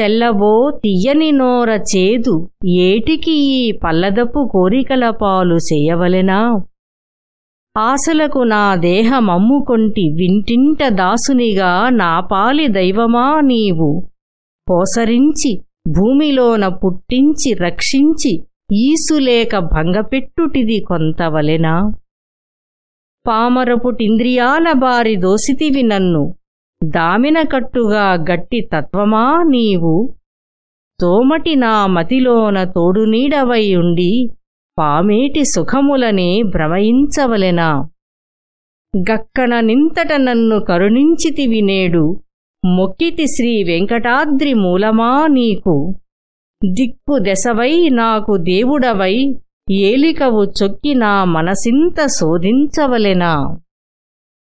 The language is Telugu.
చెల్లవో తీయని నోర చేదు ఏటికి ఈ పల్లదపు కోరికల పాలు చేయవలెనా? ఆశలకు నా దేహమమ్ముకొంటి వింటింట దాసునిగా నా పాలి దైవమా నీవు? పోసరించి భూమిలోన పుట్టించి రక్షించి ఈసులేక భంగపెట్టుటిది కొంతవలెనా? పామరపుటింద్రియాల బారి దోసితివి నన్ను దామినకట్టుగా గట్టి తత్వమా నీవు? తోమటి నా మతిలోన తోడునీడవై ఉండి పామేటి సుఖములనే భ్రమయించవలెనా? గక్కన నింతట నన్ను కరుణించితివి నేడు మొక్కితి శ్రీ వెంకటాద్రి మూలమా నీకు? దిక్కు దశవై నాకు దేవుడవై ఏలికవు చొక్కి నా మనసింత శోధించవలెనా?